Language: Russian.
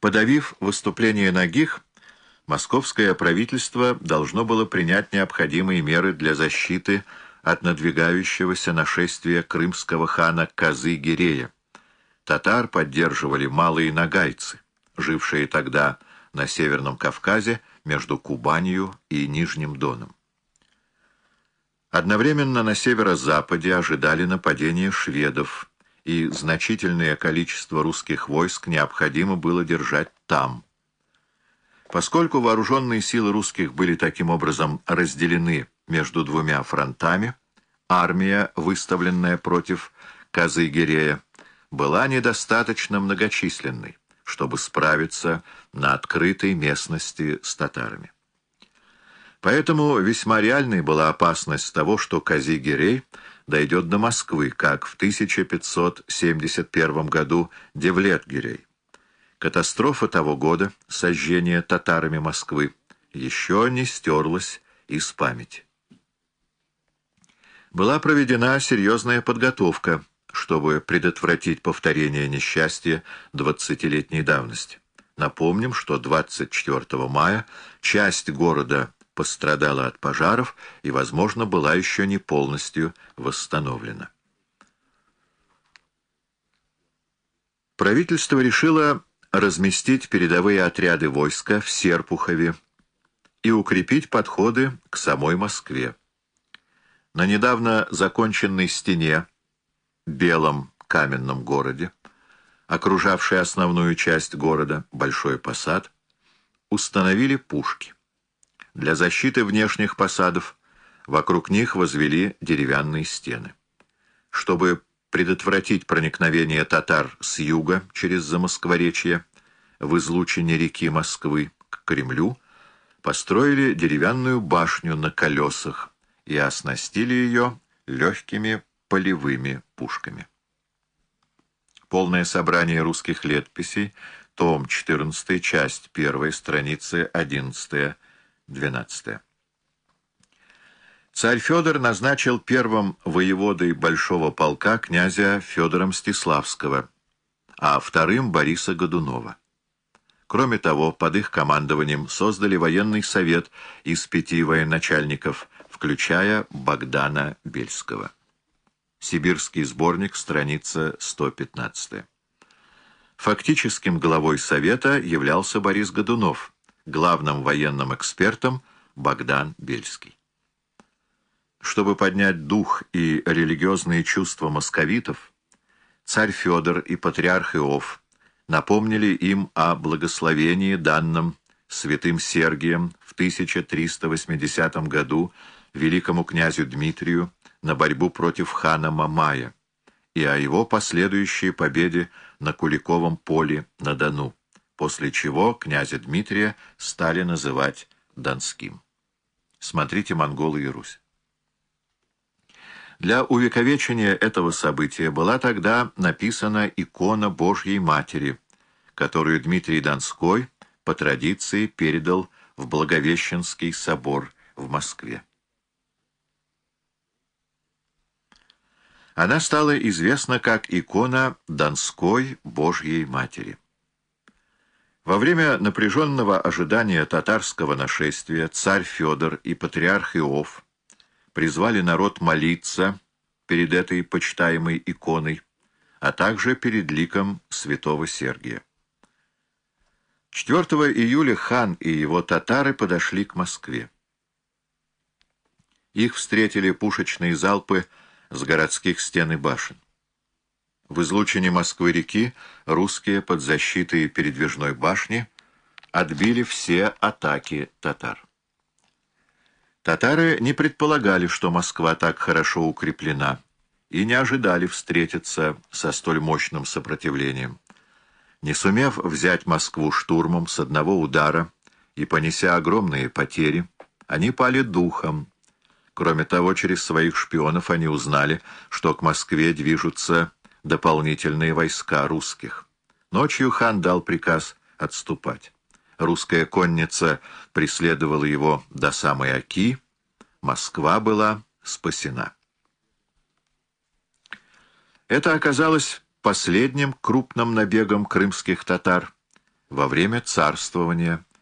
Подавив выступление Нагих, московское правительство должно было принять необходимые меры для защиты от надвигающегося нашествия крымского хана Казы-Гирея. Татар поддерживали малые нагайцы, жившие тогда на Северном Кавказе между Кубанью и Нижним Доном. Одновременно на северо-западе ожидали нападения шведов, и значительное количество русских войск необходимо было держать там. Поскольку вооруженные силы русских были таким образом разделены между двумя фронтами, армия, выставленная против Казы-Гирея, была недостаточно многочисленной, чтобы справиться на открытой местности с татарами. Поэтому весьма реальной была опасность того, что Кази-Гирей дойдет до Москвы, как в 1571 году Девлет-Гирей. Катастрофа того года, сожжение татарами Москвы, еще не стерлась из памяти. Была проведена серьезная подготовка, чтобы предотвратить повторение несчастья двадцатилетней давности. Напомним, что 24 мая часть города пострадала от пожаров и, возможно, была еще не полностью восстановлена. Правительство решило разместить передовые отряды войска в Серпухове и укрепить подходы к самой Москве. На недавно законченной стене, белом каменном городе, окружавшей основную часть города, Большой Посад, установили пушки. Для защиты внешних посадов вокруг них возвели деревянные стены. Чтобы предотвратить проникновение татар с юга через Замоскворечье в излучине реки Москвы к Кремлю, построили деревянную башню на колесах и оснастили ее легкими полевыми пушками. Полное собрание русских летописей, том 14, часть 1, страницы 11 12. Царь Федор назначил первым воеводой Большого полка князя Федора Мстиславского, а вторым Бориса Годунова. Кроме того, под их командованием создали военный совет из пяти военачальников, включая Богдана Бельского. Сибирский сборник, страница 115. Фактическим главой совета являлся Борис Годунов – главным военным экспертом Богдан Бельский. Чтобы поднять дух и религиозные чувства московитов, царь Федор и патриарх Иов напомнили им о благословении данном святым Сергием в 1380 году великому князю Дмитрию на борьбу против хана Мамая и о его последующей победе на Куликовом поле на Дону после чего князя Дмитрия стали называть Донским. Смотрите «Монголы и Русь». Для увековечения этого события была тогда написана икона Божьей Матери, которую Дмитрий Донской по традиции передал в Благовещенский собор в Москве. Она стала известна как икона Донской Божьей Матери. Во время напряженного ожидания татарского нашествия царь Федор и патриарх Иов призвали народ молиться перед этой почитаемой иконой, а также перед ликом святого Сергия. 4 июля хан и его татары подошли к Москве. Их встретили пушечные залпы с городских стен и башен. В излучине Москвы-реки русские под защитой передвижной башни отбили все атаки татар. Татары не предполагали, что Москва так хорошо укреплена, и не ожидали встретиться со столь мощным сопротивлением. Не сумев взять Москву штурмом с одного удара и понеся огромные потери, они пали духом. Кроме того, через своих шпионов они узнали, что к Москве движутся дополнительные войска русских. Ночью хан дал приказ отступать. Русская конница преследовала его до самой Оки. Москва была спасена. Это оказалось последним крупным набегом крымских татар, во время царствования